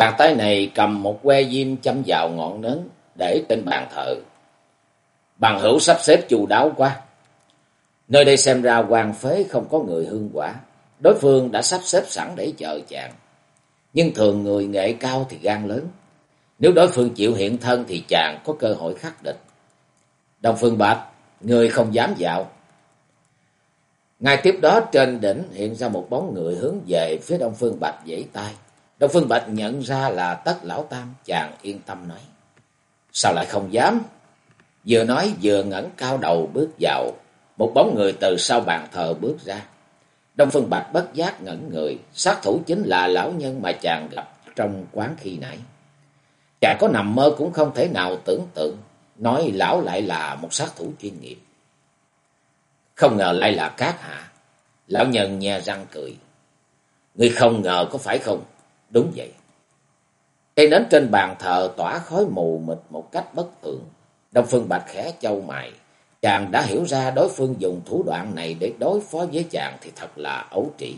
Bàn tay này cầm một que diêm châm vào ngọn nến để trên bàn thờ. Bàn hữu sắp xếp chu đáo quá. Nơi đây xem ra hoàng phế không có người hương quả. Đối phương đã sắp xếp sẵn để chờ chàng. Nhưng thường người nghệ cao thì gan lớn. Nếu đối phương chịu hiện thân thì chàng có cơ hội khắc địch. Đồng Phương Bạch, người không dám dạo. Ngay tiếp đó trên đỉnh hiện ra một bóng người hướng về phía Đông Phương Bạch dãy tay. Đông Phương Bạch nhận ra là tất lão tam, chàng yên tâm nói. Sao lại không dám? Vừa nói vừa ngẩng cao đầu bước vào, một bóng người từ sau bàn thờ bước ra. Đông Phương Bạch bất giác ngẩn người, sát thủ chính là lão nhân mà chàng gặp trong quán khi nãy. Chàng có nằm mơ cũng không thể nào tưởng tượng, nói lão lại là một sát thủ chuyên nghiệp. Không ngờ lại là cát hạ. Lão nhân nhe răng cười. Ngươi không ngờ có phải không? Đúng vậy. Cây nến trên bàn thờ tỏa khói mù mịt một cách bất thường. Đông Phương Bạch khẽ châu mày. Chàng đã hiểu ra đối phương dùng thủ đoạn này để đối phó với chàng thì thật là ấu trĩ.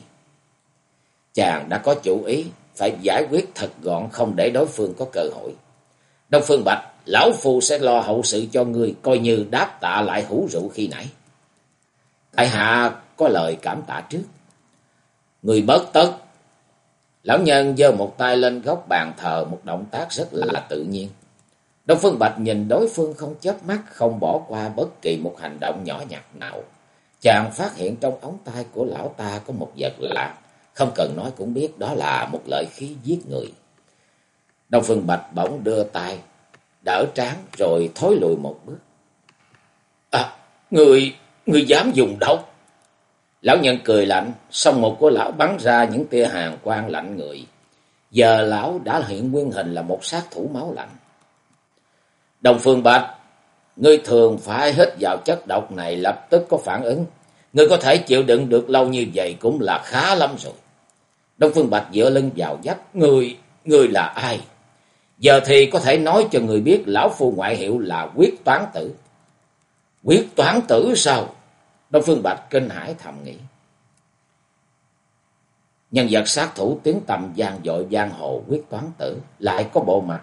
Chàng đã có chủ ý, phải giải quyết thật gọn không để đối phương có cơ hội. Đông Phương Bạch, lão phu sẽ lo hậu sự cho ngươi, coi như đáp tạ lại hữu rượu khi nãy. Tại hạ có lời cảm tạ trước. Người bớt tất, Lão nhân giơ một tay lên góc bàn thờ một động tác rất là tự nhiên. Đông Phương Bạch nhìn đối phương không chớp mắt, không bỏ qua bất kỳ một hành động nhỏ nhặt nào. Chàng phát hiện trong ống tay của lão ta có một vật lạ, không cần nói cũng biết đó là một lợi khí giết người. Đông Phương Bạch bỗng đưa tay, đỡ trán rồi thối lùi một bước. À, người, người dám dùng độc. Lão nhân cười lạnh, song một của lão bắn ra những tia hàng quang lạnh người. Giờ lão đã hiện nguyên hình là một sát thủ máu lạnh. Đồng Phương Bạch, ngươi thường phải hít vào chất độc này lập tức có phản ứng. Ngươi có thể chịu đựng được lâu như vậy cũng là khá lắm rồi. Đông Phương Bạch dựa lưng vào dách, ngươi, ngươi là ai? Giờ thì có thể nói cho người biết lão phu ngoại hiệu là quyết toán tử. Quyết toán tử sao? Đông Phương Bạch kinh hãi thầm nghĩ. Nhân vật sát thủ tiếng tầm gian dội giang hồ quyết toán tử lại có bộ mặt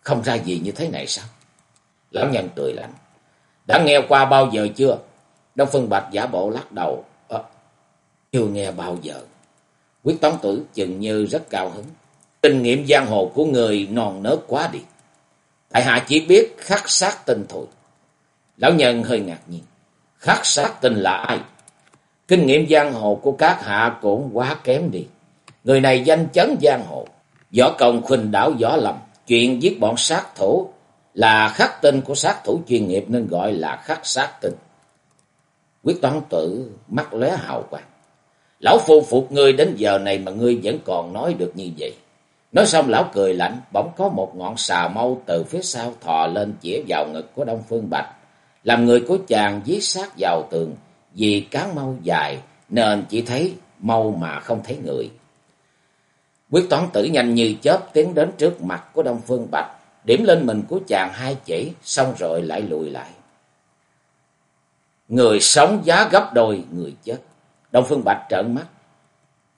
không ra gì như thế này sao? Lão nhân cười lạnh. Đã nghe qua bao giờ chưa? Đông Phương Bạch giả bộ lắc đầu. À, chưa nghe bao giờ. Quyết toán tử chừng như rất cao hứng. Kinh nghiệm giang hồ của người non nớt quá đi. Tại hạ chỉ biết khắc sát tinh thôi. Lão nhân hơi ngạc nhiên. Khắc sát tình là ai? Kinh nghiệm giang hồ của các hạ cũng quá kém đi. Người này danh chấn giang hồ. Võ công khuynh đảo võ lầm. Chuyện giết bọn sát thủ là khắc tinh của sát thủ chuyên nghiệp nên gọi là khắc sát tinh. Quyết toán tử mắt lóe hào quang. Lão phu phục ngươi đến giờ này mà ngươi vẫn còn nói được như vậy. Nói xong lão cười lạnh, bỗng có một ngọn xà mâu từ phía sau thò lên chĩa vào ngực của Đông Phương Bạch. Làm người của chàng dí sát vào tường, vì cán mâu dài nên chỉ thấy mâu mà không thấy người. Quyết toán tử nhanh như chớp tiến đến trước mặt của Đông Phương Bạch, điểm lên mình của chàng hai chỉ, xong rồi lại lùi lại. Người sống giá gấp đôi người chết. Đông Phương Bạch trợn mắt.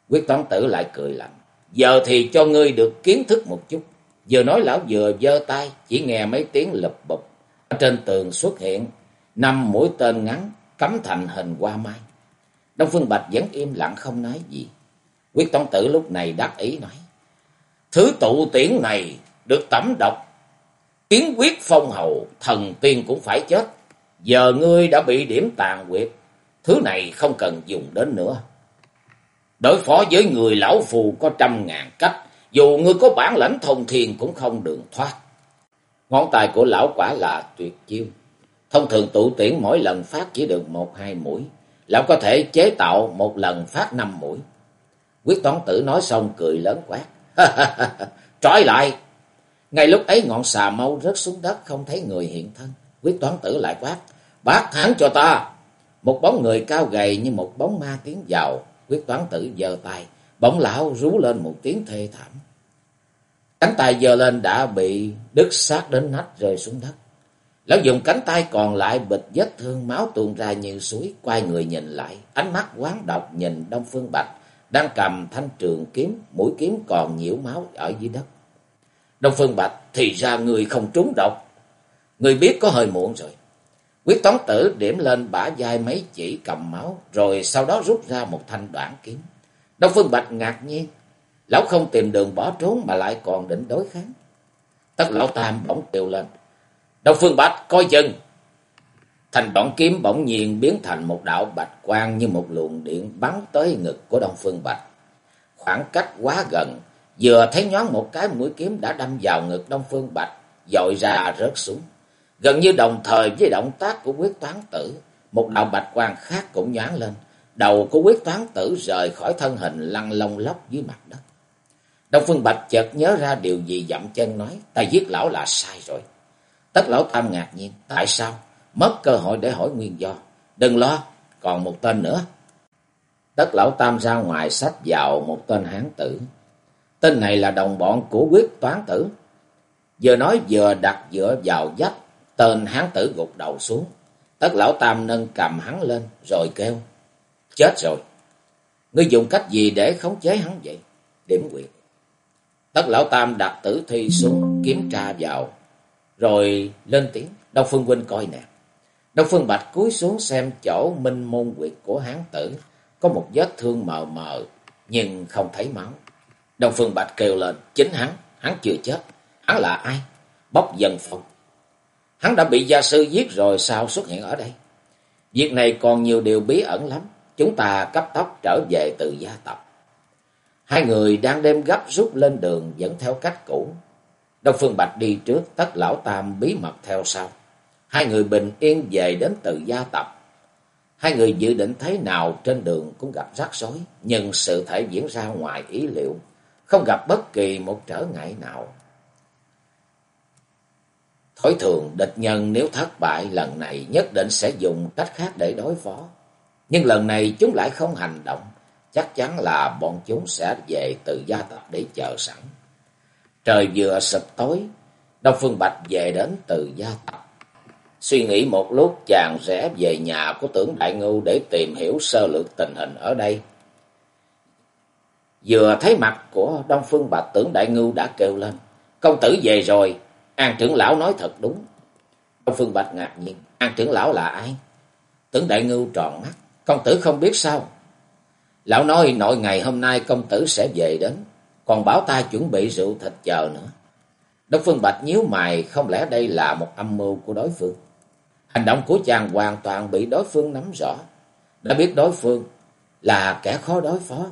Quyết toán tử lại cười lạnh. Giờ thì cho ngươi được kiến thức một chút. Vừa nói lão vừa giơ tay, chỉ nghe mấy tiếng lập bụp. Trên tường xuất hiện năm mũi tên ngắn cắm thành hình hoa mai. Đông Phương Bạch vẫn im lặng không nói gì. Quyết tông Tử lúc này đắc ý nói. Thứ tụ tiễn này được tẩm độc. Kiến quyết phong hầu, thần tiên cũng phải chết. Giờ ngươi đã bị điểm tàn quyệt. Thứ này không cần dùng đến nữa. Đối phó với người lão phù có trăm ngàn cách. Dù ngươi có bản lãnh thông thiên cũng không đường thoát. Ngón tay của lão quả là tuyệt chiêu. Thông thường tụ tiễn mỗi lần phát chỉ được một hai mũi. Lão có thể chế tạo một lần phát năm mũi. Quyết toán tử nói xong cười lớn quát. Trói lại. Ngay lúc ấy ngọn xà mau rớt xuống đất không thấy người hiện thân. Quyết toán tử lại quát. Bác thắng cho ta. Một bóng người cao gầy như một bóng ma tiến vào. Quyết toán tử giơ tay. Bỗng lão rú lên một tiếng thê thảm. Cánh tay giơ lên đã bị đứt sát đến nách rơi xuống đất. Lão dùng cánh tay còn lại bịt vết thương máu tuôn ra như suối, quay người nhìn lại, ánh mắt quán độc nhìn Đông Phương Bạch đang cầm thanh trường kiếm, mũi kiếm còn nhiễu máu ở dưới đất. Đông Phương Bạch thì ra người không trúng độc. Người biết có hơi muộn rồi. Quyết toán tử điểm lên bả vai mấy chỉ cầm máu, rồi sau đó rút ra một thanh đoạn kiếm. Đông Phương Bạch ngạc nhiên, lão không tìm đường bỏ trốn mà lại còn định đối kháng. Tất lão tam bỗng kêu lên. Đông Phương Bạch coi chừng. Thành đoạn kiếm bỗng nhiên biến thành một đạo bạch quang như một luồng điện bắn tới ngực của Đông Phương Bạch. Khoảng cách quá gần, vừa thấy nhón một cái mũi kiếm đã đâm vào ngực Đông Phương Bạch, dội ra rớt xuống. Gần như đồng thời với động tác của quyết toán tử, một đạo bạch quang khác cũng nhoáng lên. Đầu của quyết toán tử rời khỏi thân hình lăn lông lóc dưới mặt đất. Đông Phương Bạch chợt nhớ ra điều gì dậm chân nói, ta giết lão là sai rồi. Tất lão tam ngạc nhiên, tại sao? Mất cơ hội để hỏi nguyên do. Đừng lo, còn một tên nữa. Tất lão tam ra ngoài sách vào một tên hán tử. Tên này là đồng bọn của quyết toán tử. Vừa nói vừa đặt dựa vào dách, tên hán tử gục đầu xuống. Tất lão tam nâng cầm hắn lên rồi kêu. Chết rồi. Ngươi dùng cách gì để khống chế hắn vậy? Điểm quyệt. Tất lão tam đặt tử thi xuống kiểm tra vào. Rồi lên tiếng. Đông Phương Huynh coi nè. Đông Phương Bạch cúi xuống xem chỗ minh môn quyệt của hán tử. Có một vết thương mờ mờ, nhưng không thấy máu. Đông Phương Bạch kêu lên. Chính hắn. Hắn chưa chết. Hắn là ai? Bốc dân phong. Hắn đã bị gia sư giết rồi sao xuất hiện ở đây? Việc này còn nhiều điều bí ẩn lắm. Chúng ta cấp tốc trở về từ gia tộc. Hai người đang đem gấp rút lên đường dẫn theo cách cũ. Đông Phương Bạch đi trước, tất lão tam bí mật theo sau. Hai người bình yên về đến từ gia tập. Hai người dự định thế nào trên đường cũng gặp rắc rối, nhưng sự thể diễn ra ngoài ý liệu, không gặp bất kỳ một trở ngại nào. Thói thường địch nhân nếu thất bại lần này nhất định sẽ dùng cách khác để đối phó. Nhưng lần này chúng lại không hành động, chắc chắn là bọn chúng sẽ về từ gia tộc để chờ sẵn. Trời vừa sập tối, Đông Phương Bạch về đến từ gia tộc. Suy nghĩ một lúc chàng rẽ về nhà của tưởng Đại Ngưu để tìm hiểu sơ lược tình hình ở đây. Vừa thấy mặt của Đông Phương Bạch tưởng Đại Ngưu đã kêu lên. Công tử về rồi, An trưởng lão nói thật đúng. Đông Phương Bạch ngạc nhiên, An trưởng lão là ai? Tưởng Đại Ngưu tròn mắt, công tử không biết sao? Lão nói nội ngày hôm nay công tử sẽ về đến, còn bảo ta chuẩn bị rượu thịt chờ nữa. Đốc Phương Bạch nhíu mày, không lẽ đây là một âm mưu của đối phương? Hành động của chàng hoàn toàn bị đối phương nắm rõ. Đã biết đối phương là kẻ khó đối phó,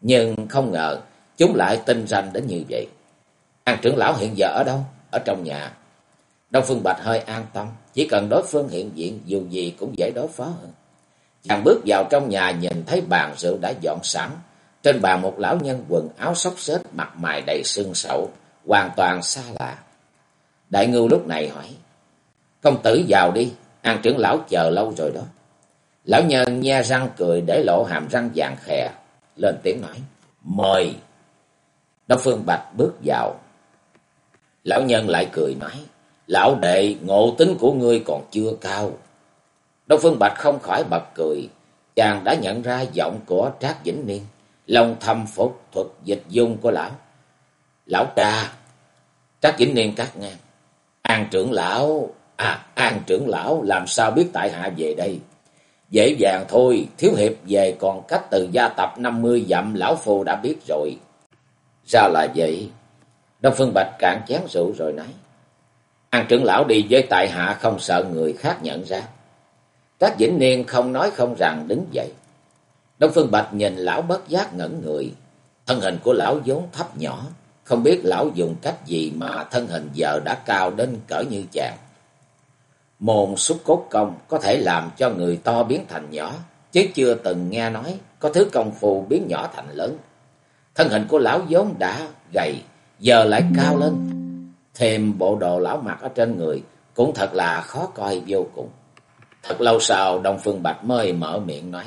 nhưng không ngờ chúng lại tinh ranh đến như vậy. An trưởng lão hiện giờ ở đâu? Ở trong nhà. Đông Phương Bạch hơi an tâm, chỉ cần đối phương hiện diện dù gì cũng dễ đối phó hơn. Chàng bước vào trong nhà nhìn thấy bàn rượu đã dọn sẵn. Trên bàn một lão nhân quần áo xốc xếch, mặt mày đầy sương sậu, hoàn toàn xa lạ. Đại ngưu lúc này hỏi, công tử vào đi, an trưởng lão chờ lâu rồi đó. Lão nhân nhe răng cười để lộ hàm răng vàng khè, lên tiếng nói, mời. Đông Phương Bạch bước vào. Lão nhân lại cười nói, lão đệ ngộ tính của ngươi còn chưa cao. Đông Phương Bạch không khỏi bật cười, chàng đã nhận ra giọng của Trác Vĩnh Niên, lòng thầm phục thuật dịch dung của lão. Lão trà, Trác Vĩnh Niên cắt ngang. An trưởng lão, à, An trưởng lão làm sao biết tại hạ về đây? Dễ dàng thôi, thiếu hiệp về còn cách từ gia tập 50 dặm lão phu đã biết rồi. Sao là vậy? Đông Phương Bạch cạn chén rượu rồi nói. An trưởng lão đi với tại hạ không sợ người khác nhận ra. Trác Vĩnh Niên không nói không rằng đứng dậy. Đông Phương Bạch nhìn lão bất giác ngẩn người. Thân hình của lão vốn thấp nhỏ. Không biết lão dùng cách gì mà thân hình giờ đã cao đến cỡ như chàng. Môn xúc cốt công có thể làm cho người to biến thành nhỏ. Chứ chưa từng nghe nói có thứ công phu biến nhỏ thành lớn. Thân hình của lão vốn đã gầy, giờ lại cao lên. Thêm bộ đồ lão mặc ở trên người cũng thật là khó coi vô cùng. Thật lâu sau Đông Phương Bạch mới mở miệng nói.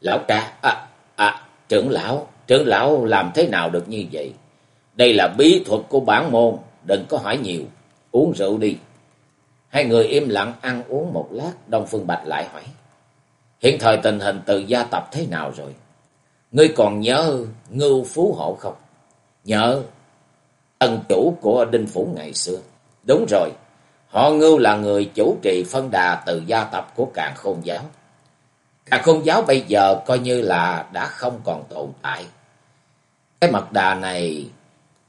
Lão ca, à, à, trưởng lão, trưởng lão làm thế nào được như vậy? Đây là bí thuật của bản môn, đừng có hỏi nhiều, uống rượu đi. Hai người im lặng ăn uống một lát, Đông Phương Bạch lại hỏi. Hiện thời tình hình từ gia tập thế nào rồi? Ngươi còn nhớ ngưu phú hộ không? Nhớ ân chủ của Đinh Phủ ngày xưa. Đúng rồi, họ ngưu là người chủ trì phân đà từ gia tập của càng khôn giáo. Càng khôn giáo bây giờ coi như là đã không còn tồn tại. Cái mật đà này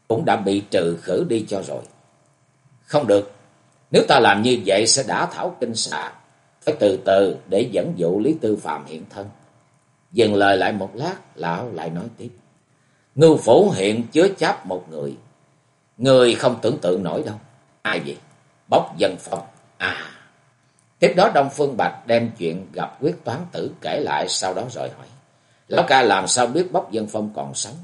cũng đã bị trừ khử đi cho rồi. Không được, nếu ta làm như vậy sẽ đả thảo kinh xà, phải từ từ để dẫn dụ Lý Tư Phạm hiện thân. Dừng lời lại một lát, lão lại nói tiếp. Ngưu phủ hiện chứa chấp một người. Người không tưởng tượng nổi đâu. Ai vậy? Bốc dân phong. À. Tiếp đó Đông Phương Bạch đem chuyện gặp quyết toán tử kể lại sau đó rồi hỏi. Lão ca làm sao biết Bốc Dân Phong còn sống?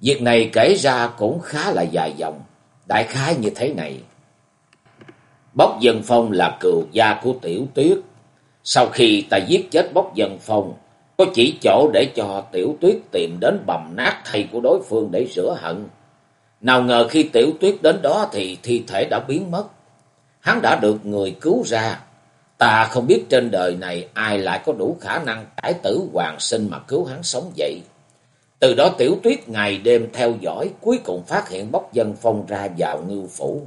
Việc này kể ra cũng khá là dài dòng. Đại khái như thế này. Bốc Dân Phong là cựu gia của Tiểu Tuyết. Sau khi ta giết chết Bốc Dân Phong, có chỉ chỗ để cho Tiểu Tuyết tìm đến bầm nát thầy của đối phương để rửa hận. Nào ngờ khi Tiểu Tuyết đến đó thì thi thể đã biến mất. Hắn đã được người cứu ra. Ta không biết trên đời này ai lại có đủ khả năng cải tử hoàng sinh mà cứu hắn sống dậy. Từ đó Tiểu Tuyết ngày đêm theo dõi, cuối cùng phát hiện bóc Dân Phong ra vào ngư phủ.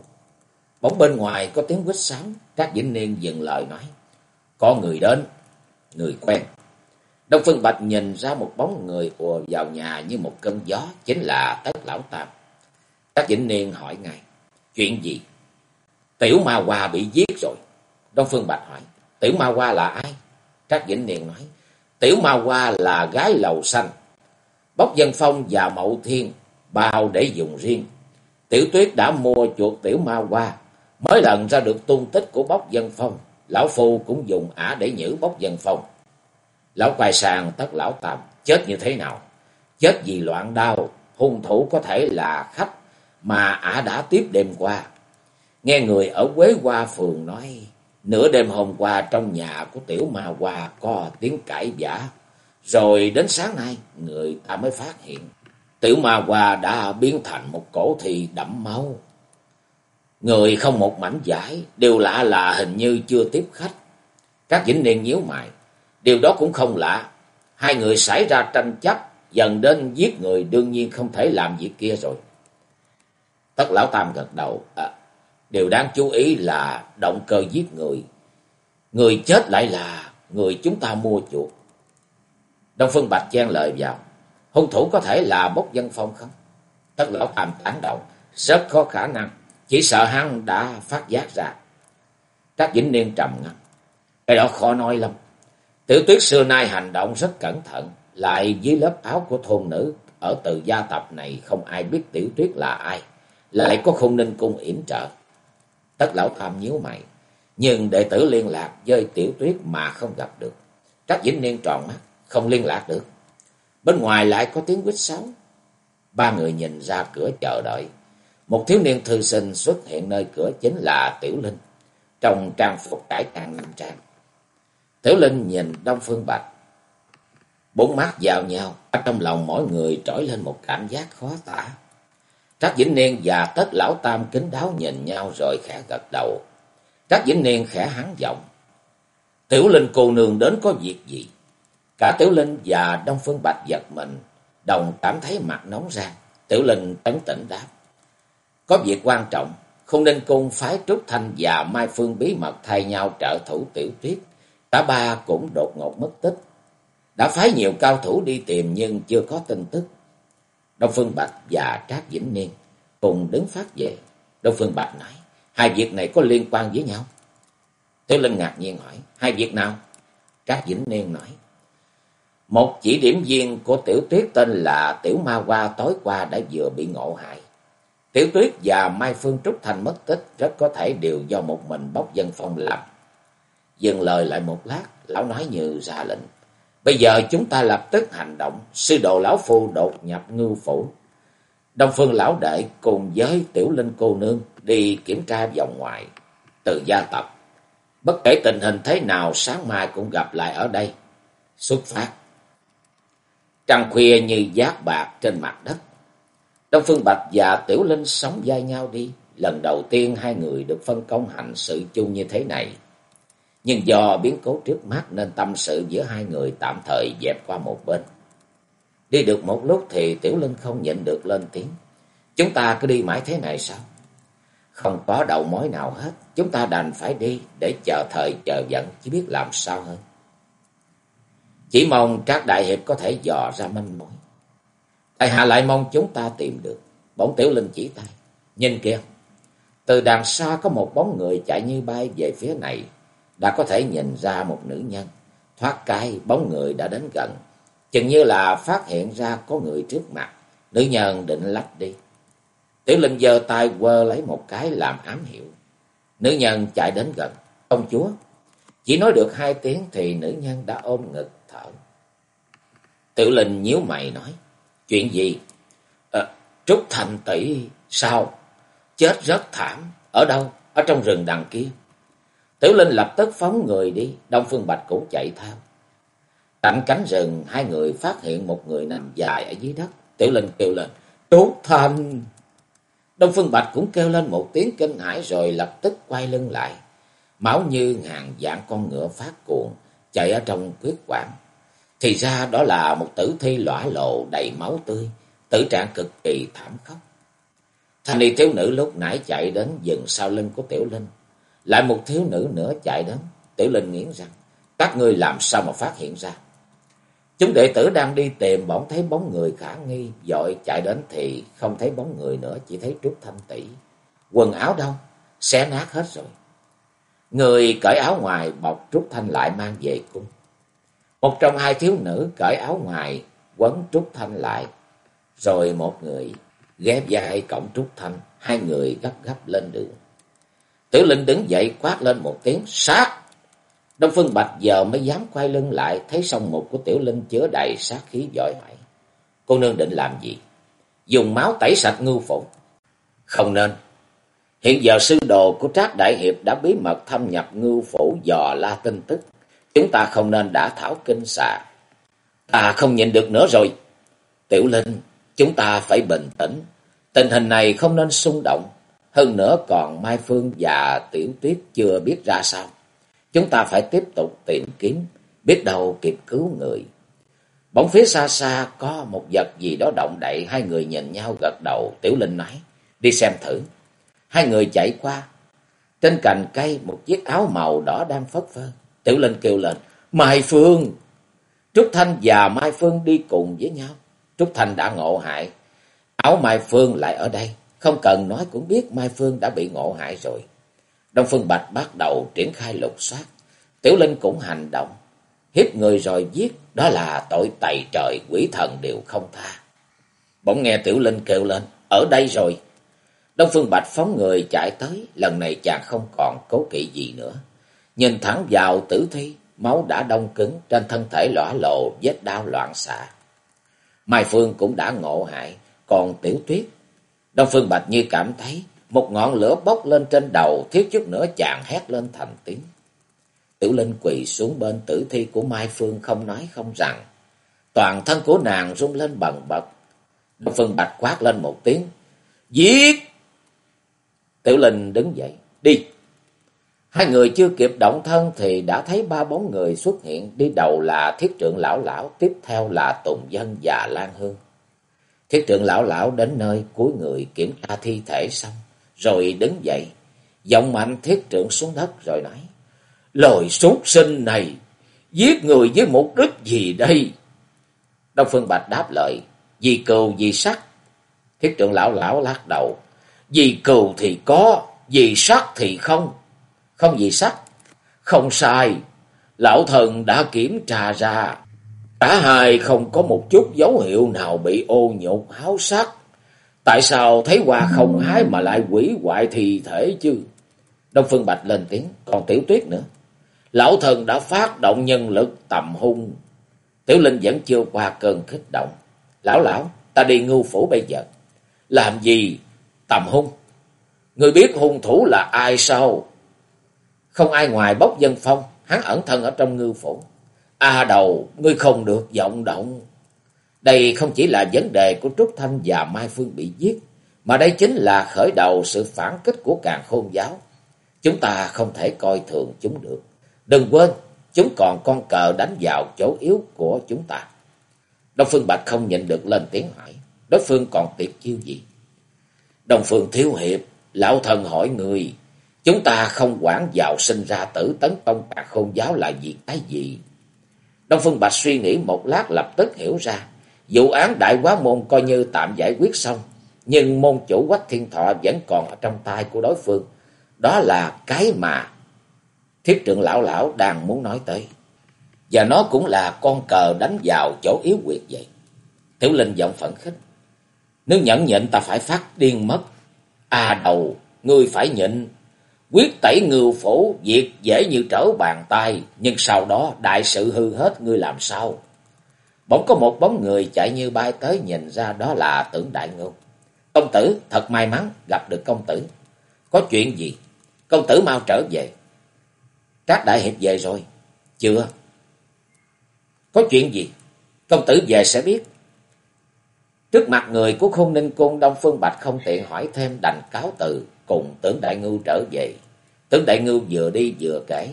Bỗng bên ngoài có tiếng quýt sáo, các Vĩnh Niên dừng lời nói. Có người đến, người quen. Đông Phương Bạch nhìn ra một bóng người ùa vào nhà như một cơn gió, chính là Tết Lão Tam. Các Vĩnh Niên hỏi ngài, chuyện gì? Tiểu Ma Hoa bị giết rồi. Đông Phương Bạch hỏi, Tiểu Ma Hoa là ai? Các Vĩnh Niên nói, Tiểu Ma Hoa là gái lầu xanh. Bốc Dân Phong và Mậu Thiên bao để dùng riêng. Tiểu Tuyết đã mua chuột Tiểu Ma Hoa, mới lần ra được tung tích của Bốc Dân Phong. Lão Phu cũng dùng ả để nhử Bốc Dân Phong. Lão quay sàng tất lão tạm. chết như thế nào? Chết vì loạn đau, hung thủ có thể là khách mà ả đã tiếp đêm qua. Nghe người ở Quế Hoa Phường nói, nửa đêm hôm qua trong nhà của Tiểu Ma Hoa có tiếng cãi giả. Rồi đến sáng nay, người ta mới phát hiện, Tiểu Ma Hoa đã biến thành một cổ thi đẫm máu. Người không một mảnh giải, điều lạ là hình như chưa tiếp khách. Các vĩnh niên nhíu mày, Điều đó cũng không lạ. Hai người xảy ra tranh chấp, dần đến giết người đương nhiên không thể làm việc kia rồi. Tất lão tam gật đầu. À, điều đáng chú ý là động cơ giết người. Người chết lại là người chúng ta mua chuộc. Đông Phương Bạch chen lời vào. Hung thủ có thể là bốc dân phong không? Tất lão tam tán đầu. Rất có khả năng. Chỉ sợ hắn đã phát giác ra. Các vĩnh niên trầm ngâm. Cái đó khó nói lắm. Tiểu tuyết xưa nay hành động rất cẩn thận, lại dưới lớp áo của thôn nữ, ở từ gia tập này không ai biết tiểu tuyết là ai, lại có khung ninh cung yểm trợ. Tất lão tham nhíu mày, nhưng đệ tử liên lạc với tiểu tuyết mà không gặp được. Trác Vĩnh Niên tròn mắt, không liên lạc được. Bên ngoài lại có tiếng quýt sáo. Ba người nhìn ra cửa chờ đợi. Một thiếu niên thư sinh xuất hiện nơi cửa chính là Tiểu Linh, trong trang phục cải trang nam trang. Tiểu Linh nhìn Đông Phương Bạch. Bốn mắt vào nhau, trong lòng mỗi người trỗi lên một cảm giác khó tả. Trác Vĩnh Niên và Tất Lão Tam kính đáo nhìn nhau rồi khẽ gật đầu. Trác Vĩnh Niên khẽ hắn giọng. Tiểu Linh cô nương đến có việc gì? Cả Tiểu Linh và Đông Phương Bạch giật mình, đồng cảm thấy mặt nóng rang. Tiểu Linh tấn tỉnh đáp. Có việc quan trọng, không nên cung phái Trúc Thanh và Mai Phương bí mật thay nhau trợ thủ Tiểu Tuyết Cả ba cũng đột ngột mất tích. Đã phái nhiều cao thủ đi tìm nhưng chưa có tin tức. Đông Phương Bạch và Trác Vĩnh Niên cùng đứng phát về. Đông Phương Bạch nói, hai việc này có liên quan với nhau. Tiểu Linh ngạc nhiên hỏi, hai việc nào? Trác Vĩnh Niên nói, một chỉ điểm viên của Tiểu Tuyết tên là Tiểu Ma Hoa tối qua đã vừa bị ngộ hại. Tiểu Tuyết và Mai Phương Trúc Thành mất tích rất có thể đều do một mình bốc dân phong làm. Dừng lời lại một lát, lão nói như ra lệnh. Bây giờ chúng ta lập tức hành động, sư đồ lão phu đột nhập ngưu phủ. Đông Phương lão đệ cùng với Tiểu Linh cô nương đi kiểm tra vòng ngoài từ gia tập. Bất kể tình hình thế nào sáng mai cũng gặp lại ở đây. Xuất phát. Trăng khuya như giác bạc trên mặt đất. Đông Phương Bạch và Tiểu Linh sống vai nhau đi. Lần đầu tiên hai người được phân công hành sự chung như thế này. Nhưng do biến cố trước mắt nên tâm sự giữa hai người tạm thời dẹp qua một bên. Đi được một lúc thì Tiểu Linh không nhịn được lên tiếng. Chúng ta cứ đi mãi thế này sao? Không có đầu mối nào hết. Chúng ta đành phải đi để chờ thời chờ dẫn chứ biết làm sao hơn. Chỉ mong Trác Đại Hiệp có thể dò ra manh mối. Tại hạ lại mong chúng ta tìm được. Bỗng Tiểu Linh chỉ tay. Nhìn kìa. Từ đằng xa có một bóng người chạy như bay về phía này. Đã có thể nhìn ra một nữ nhân. Thoát cái bóng người đã đến gần. Chừng như là phát hiện ra có người trước mặt. Nữ nhân định lách đi. Tiểu Linh giơ tay quơ lấy một cái làm ám hiệu. Nữ nhân chạy đến gần. Công chúa. Chỉ nói được hai tiếng thì nữ nhân đã ôm ngực thở. Tiểu Linh nhíu mày nói. Chuyện gì? À, Trúc Thành tỷ sao? Chết rất thảm. Ở đâu? Ở trong rừng đằng kia. Tiểu Linh lập tức phóng người đi. Đông Phương Bạch cũng chạy theo. Cạnh cánh rừng, hai người phát hiện một người nằm dài ở dưới đất. Tiểu Linh kêu lên. Trúc Thành! Đông Phương Bạch cũng kêu lên một tiếng kinh hãi rồi lập tức quay lưng lại. Máu như ngàn dạng con ngựa phát cuồng, chạy ở trong quyết quản. Thì ra đó là một tử thi lõa lộ đầy máu tươi, tử trạng cực kỳ thảm khốc. Thanh niên thiếu nữ lúc nãy chạy đến dừng sau lưng của Tiểu Linh. Lại một thiếu nữ nữa chạy đến. Tiểu Linh nghiến rằng, các ngươi làm sao mà phát hiện ra. Chúng đệ tử đang đi tìm bỗng thấy bóng người khả nghi, dội chạy đến thì không thấy bóng người nữa, chỉ thấy Trúc Thanh Tỷ. Quần áo đâu? Xé nát hết rồi. Người cởi áo ngoài bọc Trúc Thanh lại mang về cung. Một trong hai thiếu nữ cởi áo ngoài quấn Trúc Thanh lại, rồi một người ghép vai cổng Trúc Thanh, hai người gấp gấp lên đường. Tiểu Linh đứng dậy quát lên một tiếng, sát! Đông Phương Bạch giờ mới dám quay lưng lại, thấy sông mục của Tiểu Linh chứa đầy sát khí giỏi hỏi. Cô nương định làm gì? Dùng máu tẩy sạch ngưu phủ. Không nên. Hiện giờ sư đồ của Trác Đại Hiệp đã bí mật thâm nhập ngưu phủ dò la tin tức. Chúng ta không nên đã thảo kinh xạ. Ta không nhịn được nữa rồi. Tiểu Linh, chúng ta phải bình tĩnh. Tình hình này không nên xung động. Hơn nữa còn Mai Phương và Tiểu Tuyết chưa biết ra sao. Chúng ta phải tiếp tục tìm kiếm, biết đâu kịp cứu người. Bỗng phía xa xa có một vật gì đó động đậy, hai người nhìn nhau gật đầu, Tiểu Linh nói, đi xem thử. Hai người chạy qua, trên cành cây một chiếc áo màu đỏ đang phất phơ. Tiểu Linh kêu lên, Mai Phương! Trúc Thanh và Mai Phương đi cùng với nhau. Trúc Thanh đã ngộ hại, áo Mai Phương lại ở đây. Không cần nói cũng biết Mai Phương đã bị ngộ hại rồi. Đông Phương Bạch bắt đầu triển khai lục soát. Tiểu Linh cũng hành động. Hiếp người rồi giết, đó là tội tày trời, quỷ thần đều không tha. Bỗng nghe Tiểu Linh kêu lên, ở đây rồi. Đông Phương Bạch phóng người chạy tới, lần này chàng không còn cố kỵ gì nữa. Nhìn thẳng vào tử thi, máu đã đông cứng, trên thân thể lõa lộ, vết đau loạn xạ. Mai Phương cũng đã ngộ hại, còn Tiểu Tuyết. Đông Phương Bạch như cảm thấy một ngọn lửa bốc lên trên đầu, thiếu chút nữa chàng hét lên thành tiếng. Tiểu Linh quỳ xuống bên tử thi của Mai Phương không nói không rằng. Toàn thân của nàng rung lên bần bật. Đông Phương Bạch quát lên một tiếng. Giết! Tiểu Linh đứng dậy. Đi! Hai người chưa kịp động thân thì đã thấy ba bóng người xuất hiện. Đi đầu là thiết trượng lão lão, tiếp theo là Tùng Dân và Lan Hương. Thiết trưởng lão lão đến nơi cuối người kiểm tra thi thể xong rồi đứng dậy, giọng mạnh thiết trượng xuống đất rồi nói, Lời súc sinh này, giết người với mục đích gì đây? Đông Phương Bạch đáp lời, vì cừu vì sắc. Thiết trượng lão lão lắc đầu, vì cừu thì có, vì sắc thì không. Không vì sắc, không sai, lão thần đã kiểm tra ra. Cả hai không có một chút dấu hiệu nào bị ô nhục háo sắc. Tại sao thấy hoa không hái mà lại quỷ hoại thi thể chứ? Đông Phương Bạch lên tiếng, còn Tiểu Tuyết nữa. Lão thần đã phát động nhân lực tầm hung. Tiểu Linh vẫn chưa qua cơn kích động. Lão lão, ta đi ngưu phủ bây giờ. Làm gì? Tầm hung. người biết hung thủ là ai sao? Không ai ngoài bốc dân phong, hắn ẩn thân ở trong ngư phủ. A đầu, ngươi không được vọng động. Đây không chỉ là vấn đề của Trúc Thanh và Mai Phương bị giết, mà đây chính là khởi đầu sự phản kích của càng khôn giáo. Chúng ta không thể coi thường chúng được. Đừng quên, chúng còn con cờ đánh vào chỗ yếu của chúng ta. Đông Phương Bạch không nhận được lên tiếng hỏi, đối phương còn tiệt chiêu gì? Đông Phương Thiếu Hiệp, lão thần hỏi người, chúng ta không quản vào sinh ra tử tấn công càng khôn giáo là việc cái gì? Đông Phương Bạch suy nghĩ một lát lập tức hiểu ra, vụ án đại quá môn coi như tạm giải quyết xong, nhưng môn chủ Quách Thiên Thọ vẫn còn ở trong tay của đối phương. Đó là cái mà thiết trưởng lão lão đang muốn nói tới. Và nó cũng là con cờ đánh vào chỗ yếu quyệt vậy. Tiểu Linh giọng phẫn khích. Nếu nhẫn nhịn ta phải phát điên mất. À đầu, ngươi phải nhịn. Quyết tẩy ngưu phủ việc dễ như trở bàn tay. Nhưng sau đó đại sự hư hết ngươi làm sao? Bỗng có một bóng người chạy như bay tới nhìn ra đó là tưởng đại ngưu. Công tử, thật may mắn gặp được công tử. Có chuyện gì? Công tử mau trở về. Trác đại hiệp về rồi. Chưa. Có chuyện gì? Công tử về sẽ biết. Trước mặt người của khôn ninh cung Đông Phương Bạch không tiện hỏi thêm đành cáo từ cùng tưởng đại ngưu trở về. Tưởng đại ngưu vừa đi vừa kể.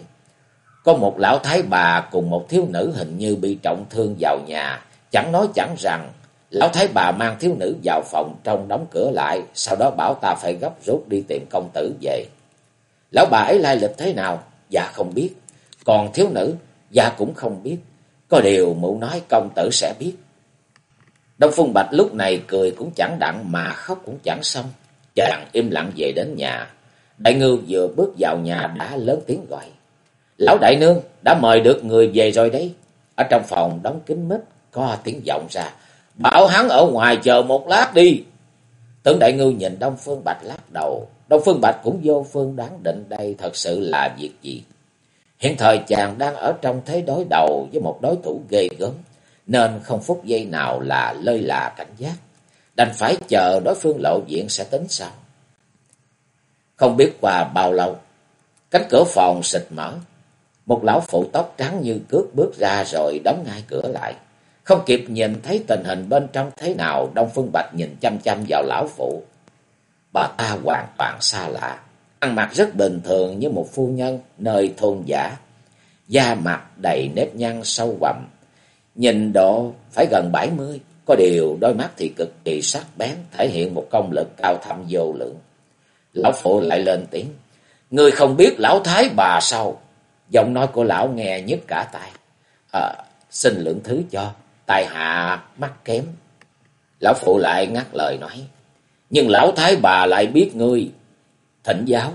Có một lão thái bà cùng một thiếu nữ hình như bị trọng thương vào nhà. Chẳng nói chẳng rằng Lão thái bà mang thiếu nữ vào phòng trong đóng cửa lại, sau đó bảo ta phải gấp rút đi tìm công tử về. Lão bà ấy lai lịch thế nào? Dạ không biết. Còn thiếu nữ? Dạ cũng không biết. Có điều mụ nói công tử sẽ biết. Đông Phương Bạch lúc này cười cũng chẳng đặng mà khóc cũng chẳng xong. Chàng im lặng về đến nhà. Đại ngư vừa bước vào nhà đã lớn tiếng gọi. Lão đại nương, đã mời được người về rồi đấy. Ở trong phòng đóng kín mít, có tiếng vọng ra. Bảo hắn ở ngoài chờ một lát đi. Tưởng đại ngư nhìn Đông Phương Bạch lắc đầu. Đông Phương Bạch cũng vô phương đoán định đây thật sự là việc gì. Hiện thời chàng đang ở trong thế đối đầu với một đối thủ ghê gớm. Nên không phút giây nào là lơi là cảnh giác. Đành phải chờ đối phương lộ diện sẽ tính sao. Không biết qua bao lâu. Cánh cửa phòng xịt mở. Một lão phụ tóc trắng như cước bước ra rồi đóng ngay cửa lại. Không kịp nhìn thấy tình hình bên trong thế nào, Đông Phương Bạch nhìn chăm chăm vào lão phụ. Bà ta hoàn toàn xa lạ, ăn mặc rất bình thường như một phu nhân nơi thôn giả. Da mặt đầy nếp nhăn sâu quặm, nhìn độ phải gần bảy mươi, có điều đôi mắt thì cực kỳ sắc bén, thể hiện một công lực cao thâm vô lượng. Lão phụ lại lên tiếng, Người không biết lão thái bà sao? Giọng nói của lão nghe nhức cả tai. À, xin lượng thứ cho tài hạ mắt kém. Lão phụ lại ngắt lời nói. Nhưng lão thái bà lại biết ngươi. Thỉnh giáo.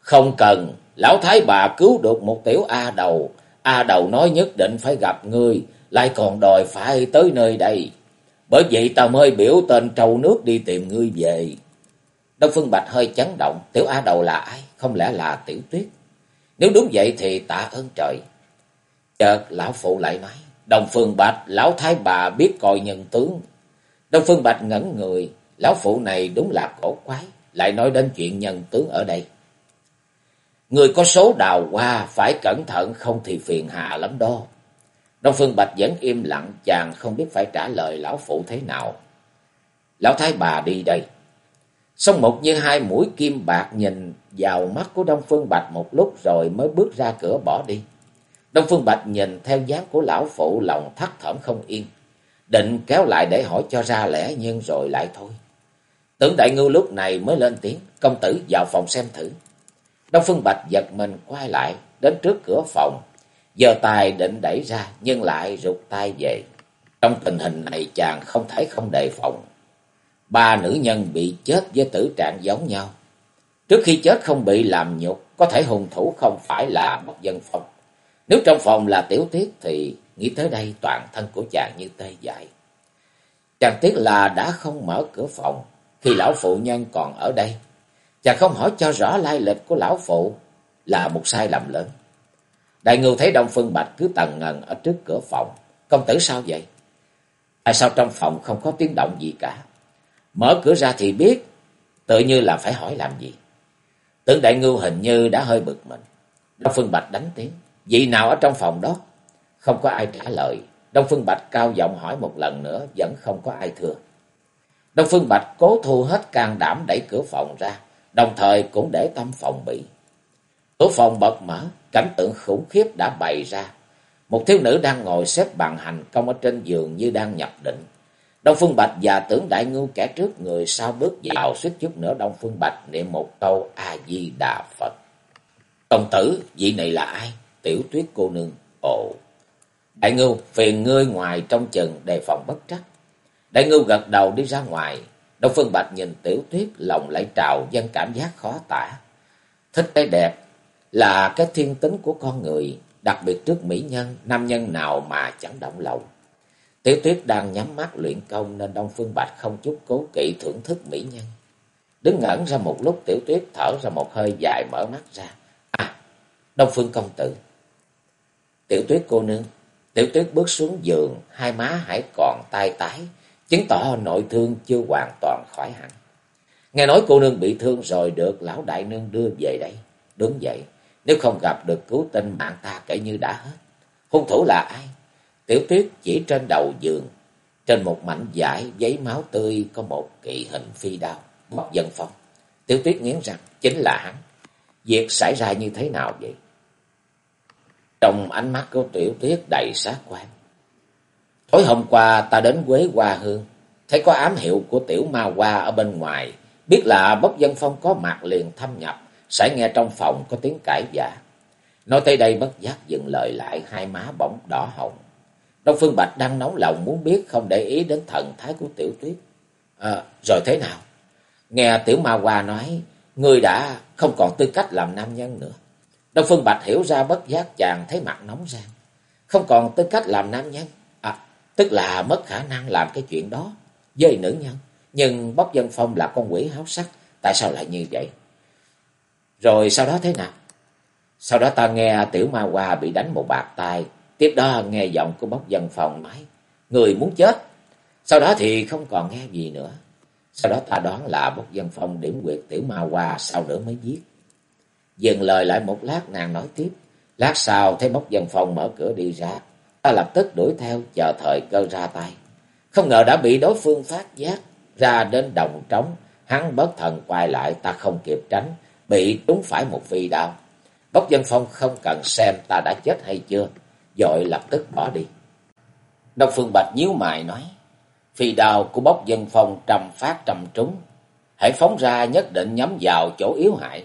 Không cần. Lão thái bà cứu được một tiểu A đầu. A đầu nói nhất định phải gặp ngươi. Lại còn đòi phải tới nơi đây. Bởi vậy ta mới biểu tên trâu nước đi tìm ngươi về. Đông Phương Bạch hơi chấn động. Tiểu A đầu là ai? Không lẽ là tiểu tuyết? Nếu đúng vậy thì tạ ơn trời. Chợt lão phụ lại nói. Đồng Phương Bạch, lão thái bà biết coi nhân tướng. Đông Phương Bạch ngẩn người, lão phụ này đúng là cổ quái, lại nói đến chuyện nhân tướng ở đây. Người có số đào hoa, phải cẩn thận không thì phiền hà lắm đó. Đông Phương Bạch vẫn im lặng, chàng không biết phải trả lời lão phụ thế nào. Lão thái bà đi đây. Song một như hai mũi kim bạc nhìn vào mắt của Đông Phương Bạch một lúc rồi mới bước ra cửa bỏ đi. Đông Phương Bạch nhìn theo dáng của lão phụ lòng thắt thởm không yên. Định kéo lại để hỏi cho ra lẽ nhưng rồi lại thôi. Tưởng đại ngưu lúc này mới lên tiếng. Công tử vào phòng xem thử. Đông Phương Bạch giật mình quay lại đến trước cửa phòng giơ tay định đẩy ra nhưng lại rụt tay về. Trong tình hình này chàng không thể không đề phòng. Ba nữ nhân bị chết với tử trạng giống nhau. Trước khi chết không bị làm nhục, có thể hung thủ không phải là một dân phong. Nếu trong phòng là tiểu tiết thì nghĩ tới đây toàn thân của chàng như tê dại. Chàng tiếc là đã không mở cửa phòng khi lão phụ nhân còn ở đây. Chàng không hỏi cho rõ lai lịch của lão phụ là một sai lầm lớn. Đại ngưu thấy Đông Phương Bạch cứ tần ngần ở trước cửa phòng. Công tử sao vậy? Tại sao trong phòng không có tiếng động gì cả? Mở cửa ra thì biết, tự như là phải hỏi làm gì. Tưởng đại ngưu hình như đã hơi bực mình. Đông Phương Bạch đánh tiếng, vị nào ở trong phòng đó? Không có ai trả lời. Đông Phương Bạch cao giọng hỏi một lần nữa, vẫn không có ai thừa. Đông Phương Bạch cố thu hết can đảm đẩy cửa phòng ra, đồng thời cũng để tâm phòng bị. Cửa phòng bật mở, cảnh tượng khủng khiếp đã bày ra. Một thiếu nữ đang ngồi xếp bằng hành công ở trên giường như đang nhập định. Đông Phương Bạch và tưởng đại ngưu kẻ trước người sau bước vào suýt chút nữa Đông Phương Bạch niệm một câu A-di-đà Phật. Công tử, vị này là ai? Tiểu tuyết cô nương. Ồ! Đại ngưu, phiền ngươi ngoài trong chừng đề phòng bất trắc. Đại ngưu gật đầu đi ra ngoài. Đông Phương Bạch nhìn tiểu tuyết lòng lại trào dân cảm giác khó tả. Thích cái đẹp là cái thiên tính của con người, đặc biệt trước mỹ nhân, nam nhân nào mà chẳng động lòng. Tiểu tuyết đang nhắm mắt luyện công nên Đông Phương Bạch không chút cố kỵ thưởng thức mỹ nhân. Đứng ngẩn ra một lúc tiểu tuyết thở ra một hơi dài mở mắt ra. À, Đông Phương công tử. Tiểu tuyết cô nương. Tiểu tuyết bước xuống giường, hai má hãy còn tai tái, chứng tỏ nội thương chưa hoàn toàn khỏi hẳn. Nghe nói cô nương bị thương rồi được lão đại nương đưa về đây. Đúng vậy, nếu không gặp được cứu tinh mạng ta kể như đã hết. Hung thủ là ai? Tiểu tuyết chỉ trên đầu giường, trên một mảnh vải giấy máu tươi có một kỵ hình phi đao, bọc dân phong. Tiểu tuyết nghiến rằng chính là hắn. Việc xảy ra như thế nào vậy? Trong ánh mắt của tiểu tuyết đầy sát quan. Tối hôm qua ta đến Quế Hoa Hương, thấy có ám hiệu của tiểu ma hoa ở bên ngoài, biết là bốc dân phong có mặt liền thâm nhập, sẽ nghe trong phòng có tiếng cãi giả. Nói tới đây bất giác dừng lời lại, hai má bỗng đỏ hồng. Đông Phương Bạch đang nóng lòng muốn biết không để ý đến thần thái của Tiểu Tuyết. À, ờ, rồi thế nào? Nghe Tiểu Ma Hoa nói, người đã không còn tư cách làm nam nhân nữa. Đông Phương Bạch hiểu ra bất giác chàng thấy mặt nóng rang. Không còn tư cách làm nam nhân. À, tức là mất khả năng làm cái chuyện đó với nữ nhân. Nhưng Bóc Dân Phong là con quỷ háo sắc. Tại sao lại như vậy? Rồi sau đó thế nào? Sau đó ta nghe Tiểu Ma Hoa bị đánh một bạc tay. Tiếp đó nghe giọng của Bóc Dân Phong nói. Người muốn chết. Sau đó thì không còn nghe gì nữa. Sau đó ta đoán là bốc Dân Phong điểm quyệt Tiểu Ma Hoa sau nữa mới giết. Dừng lời lại một lát, nàng nói tiếp. Lát sau thấy bốc Dân Phong mở cửa đi ra. Ta lập tức đuổi theo chờ thời cơ ra tay. Không ngờ đã bị đối phương phát giác. Ra đến đồng trống. Hắn bất thần quay lại, ta không kịp tránh. Bị trúng phải một phi đao. bốc Dân Phong không cần xem ta đã chết hay chưa. Dội lập tức bỏ đi. Đông Phương Bạch nhíu mày nói. Phi đao của bốc Dân Phong trầm phát trầm trúng. Hãy phóng ra nhất định nhắm vào chỗ yếu hại.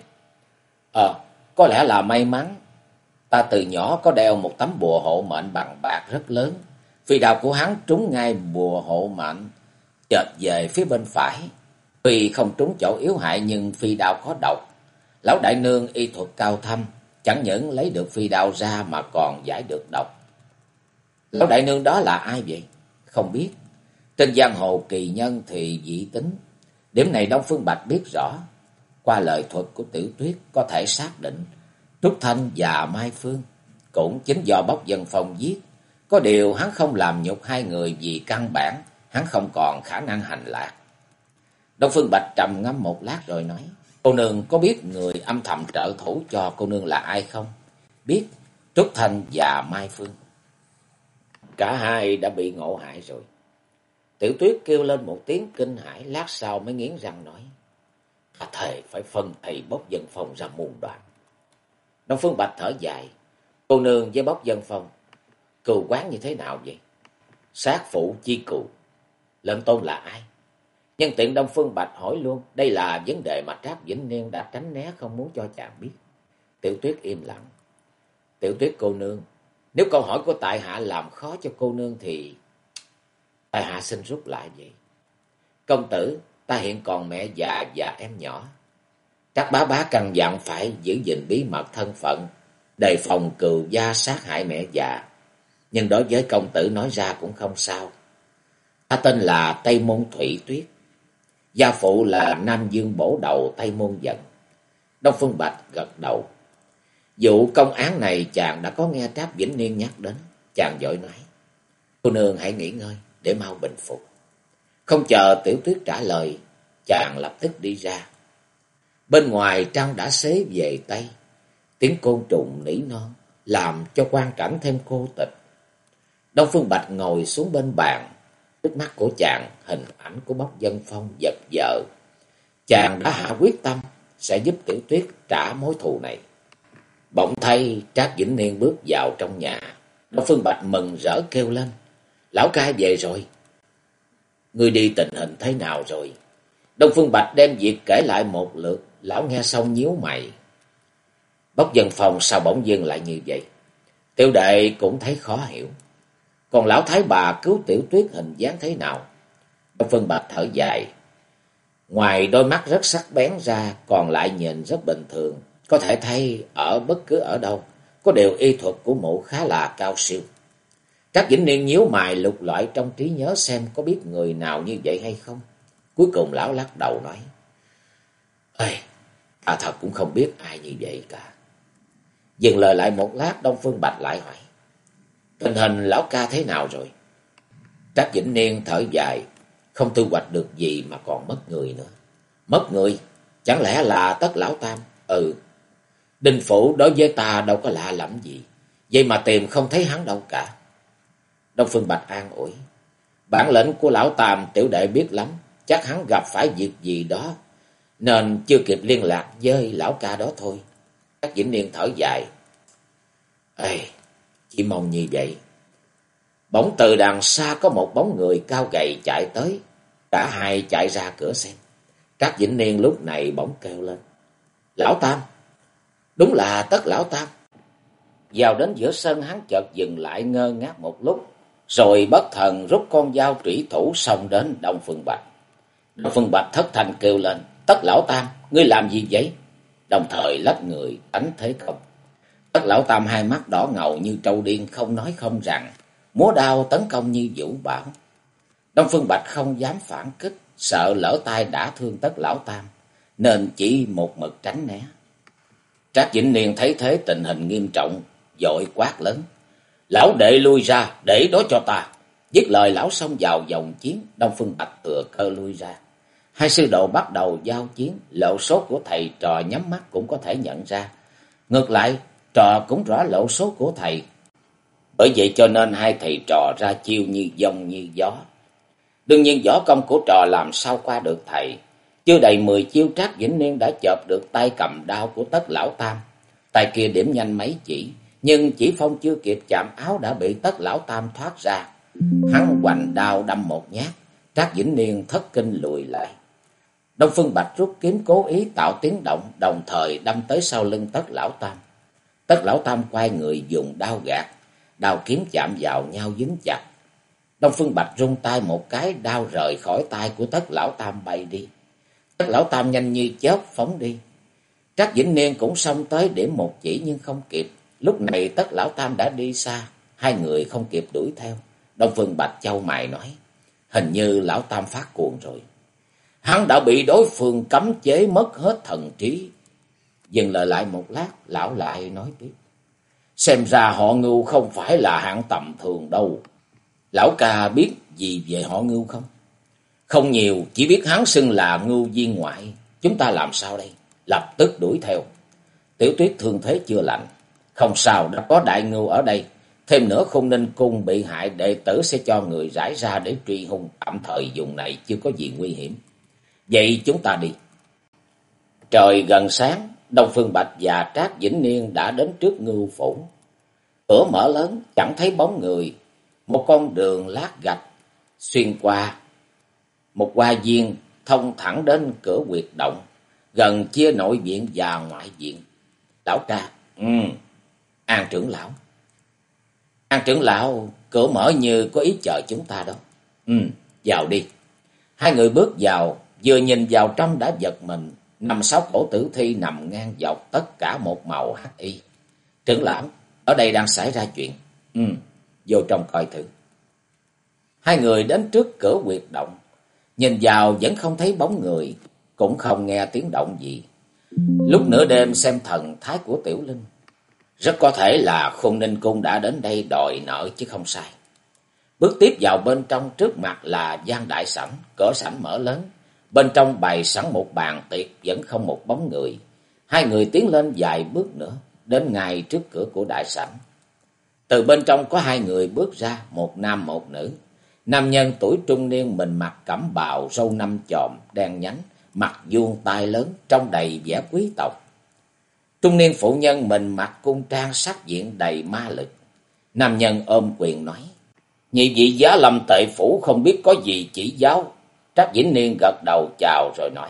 Ờ, có lẽ là may mắn. Ta từ nhỏ có đeo một tấm bùa hộ mệnh bằng bạc rất lớn. Phi đao của hắn trúng ngay bùa hộ mệnh, chợt về phía bên phải. Tuy không trúng chỗ yếu hại nhưng phi đao có độc. Lão đại nương y thuật cao thâm, chẳng những lấy được phi đao ra mà còn giải được độc. Lão đại nương đó là ai vậy? Không biết. Trên giang hồ kỳ nhân thì dị tính. Điểm này Đông Phương Bạch biết rõ. Qua lời thuật của tiểu tuyết có thể xác định Trúc Thanh và Mai Phương cũng chính do bóc dân phòng giết. Có điều hắn không làm nhục hai người vì căn bản hắn không còn khả năng hành lạc. Đông Phương Bạch trầm ngâm một lát rồi nói. Cô nương có biết người âm thầm trợ thủ cho cô nương là ai không? Biết Trúc Thanh và Mai Phương. Cả hai đã bị ngộ hại rồi. Tiểu tuyết kêu lên một tiếng kinh hãi, lát sau mới nghiến răng nói. Ta thề phải phân thầy bốc dân phong ra muôn đoạn. Đông Phương Bạch thở dài. Cô nương với bốc dân phong. Cừu quán như thế nào vậy? Sát phụ chi cừu. Lệnh tôn là ai? Nhân tiện Đông Phương Bạch hỏi luôn. Đây là vấn đề mà Trác Vĩnh Niên đã tránh né không muốn cho chàng biết. Tiểu tuyết im lặng. Tiểu tuyết cô nương. Nếu câu hỏi của tại hạ làm khó cho cô nương thì... Tại hạ xin rút lại vậy. Công tử, ta hiện còn mẹ già và em nhỏ. Các bá bá căn dặn phải giữ gìn bí mật thân phận, đề phòng cừu gia sát hại mẹ già. Nhưng đối với công tử nói ra cũng không sao. Ta tên là Tây Môn Thủy Tuyết. Gia phụ là Nam Dương Bổ Đầu Tây Môn Dận. Đông Phương Bạch gật đầu. Vụ công án này chàng đã có nghe Tráp Vĩnh Niên nhắc đến. Chàng giỏi nói. Cô nương hãy nghỉ ngơi để mau bình phục. Không chờ tiểu tuyết trả lời, chàng lập tức đi ra. Bên ngoài trăng đã xế về Tây, tiếng côn trùng nỉ non, làm cho quan cảnh thêm cô tịch. Đông Phương Bạch ngồi xuống bên bàn, trước mắt của chàng, hình ảnh của bóc dân phong giật vợ. Chàng đã hạ quyết tâm, sẽ giúp tiểu tuyết trả mối thù này. Bỗng thay Trác Vĩnh Niên bước vào trong nhà. Đông Phương Bạch mừng rỡ kêu lên. Lão ca về rồi. Ngươi đi tình hình thế nào rồi? Đông Phương Bạch đem việc kể lại một lượt. Lão nghe xong nhíu mày. bóc dân phòng sao bỗng dưng lại như vậy? Tiểu đệ cũng thấy khó hiểu. Còn lão thái bà cứu tiểu tuyết hình dáng thế nào? Đông Phương Bạch thở dài. Ngoài đôi mắt rất sắc bén ra, còn lại nhìn rất bình thường. Có thể thay ở bất cứ ở đâu, có điều y thuật của mụ khá là cao siêu. Các Vĩnh Niên nhíu mày lục loại trong trí nhớ xem có biết người nào như vậy hay không. Cuối cùng lão lắc đầu nói. Ê, ta thật cũng không biết ai như vậy cả. Dừng lời lại một lát Đông Phương Bạch lại hỏi. Tình hình lão ca thế nào rồi? Trác Vĩnh Niên thở dài, không thu hoạch được gì mà còn mất người nữa. Mất người? Chẳng lẽ là tất lão tam? Ừ. Đinh Phủ đối với ta đâu có lạ lẫm gì. Vậy mà tìm không thấy hắn đâu cả. Đông Phương Bạch an ủi. Bản lĩnh của lão tam tiểu đệ biết lắm. Chắc hắn gặp phải việc gì đó. Nên chưa kịp liên lạc với lão ca đó thôi. Các Vĩnh Niên thở dài. Ê, chỉ mong như vậy. Bỗng từ đằng xa có một bóng người cao gầy chạy tới. Cả hai chạy ra cửa xem. Các Vĩnh Niên lúc này bỗng kêu lên. Lão Tam! Đúng là tất Lão Tam! Vào đến giữa sân, hắn chợt dừng lại ngơ ngác một lúc. Rồi bất thần rút con dao trủy thủ xông đến Đông Phương Bạch. Đông Phương Bạch thất thành kêu lên. Tất Lão Tam! Ngươi làm gì vậy? Đồng thời lách người đánh thế không. Tất Lão Tam hai mắt đỏ ngầu như trâu điên không nói không rằng múa đao tấn công như vũ bảo. Đông Phương Bạch không dám phản kích, sợ lỡ tay đã thương tất lão tam, nên chỉ một mực tránh né. Trác Vĩnh Niên thấy thế tình hình nghiêm trọng, dội quát lớn. Lão đệ lui ra, để đó cho ta. Dứt lời lão xông vào dòng chiến, Đông Phương Bạch tựa cơ lui ra. Hai sư đồ bắt đầu giao chiến, lộ số của thầy trò nhắm mắt cũng có thể nhận ra. Ngược lại, trò cũng rõ lộ số của thầy, bởi vậy cho nên hai thầy trò ra chiêu như dông như gió. Đương nhiên võ công của trò làm sao qua được thầy. Chưa đầy mười chiêu trác Vĩnh Niên đã chợp được tay cầm đao của tất lão tam. Tay kia điểm nhanh mấy chỉ, nhưng chỉ phong chưa kịp chạm áo đã bị tất lão tam thoát ra. Hắn hoành đao đâm một nhát, trác Vĩnh Niên thất kinh lùi lại. Đông Phương Bạch rút kiếm cố ý tạo tiếng động, đồng thời đâm tới sau lưng tất lão tam. Tất lão tam quay người dùng đao gạt, đao kiếm chạm vào nhau dính chặt. Đông Phương Bạch rung tay một cái, đao rời khỏi tay của tất lão tam bay đi. Tất lão tam nhanh như chớp phóng đi. Trác Vĩnh Niên cũng xông tới điểm một chỉ nhưng không kịp. Lúc này tất lão tam đã đi xa, hai người không kịp đuổi theo. Đông Phương Bạch châu mày nói, hình như lão tam phát cuồng rồi. Hắn đã bị đối phương cấm chế mất hết thần trí. Dừng lời lại một lát, lão lại nói tiếp. Xem ra họ ngưu không phải là hạng tầm thường đâu. Lão ca biết gì về họ ngưu không? Không nhiều, chỉ biết hắn xưng là ngưu viên ngoại. Chúng ta làm sao đây? Lập tức đuổi theo. Tiểu tuyết thương thế chưa lạnh. Không sao, đã có đại ngưu ở đây. Thêm nữa không nên cung bị hại đệ tử sẽ cho người giải ra để truy hung tạm thời dùng này chưa có gì nguy hiểm. Vậy chúng ta đi. Trời gần sáng, Đông Phương Bạch và Trác Vĩnh Niên đã đến trước ngưu phủ. Cửa mở lớn, chẳng thấy bóng người. Một con đường lát gạch xuyên qua. Một hoa viên thông thẳng đến cửa quyệt động, gần chia nội viện và ngoại viện. Lão ca, ừ, An trưởng lão. An trưởng lão, cửa mở như có ý chờ chúng ta đó. Ừ, vào đi. Hai người bước vào, vừa nhìn vào trong đã giật mình, năm sáu cổ tử thi nằm ngang dọc tất cả một màu hắc y. Trưởng lão, ở đây đang xảy ra chuyện. Ừ, vô trong coi thử. Hai người đến trước cửa quyệt động. Nhìn vào vẫn không thấy bóng người, cũng không nghe tiếng động gì. Lúc nửa đêm xem thần thái của Tiểu Linh. Rất có thể là khôn ninh cung đã đến đây đòi nợ chứ không sai. Bước tiếp vào bên trong trước mặt là gian đại sảnh, cửa sảnh mở lớn. Bên trong bày sẵn một bàn tiệc vẫn không một bóng người. Hai người tiến lên vài bước nữa, đến ngay trước cửa của đại sảnh. Từ bên trong có hai người bước ra, một nam một nữ. Nam nhân tuổi trung niên mình mặc cẩm bào, râu năm chòm, đen nhánh, mặt vuông tai lớn, trong đầy vẻ quý tộc. Trung niên phụ nhân mình mặc cung trang sắc diện đầy ma lực. Nam nhân ôm quyền nói. Nhị vị giá lâm tệ phủ không biết có gì chỉ giáo. Trác Vĩnh Niên gật đầu chào rồi nói.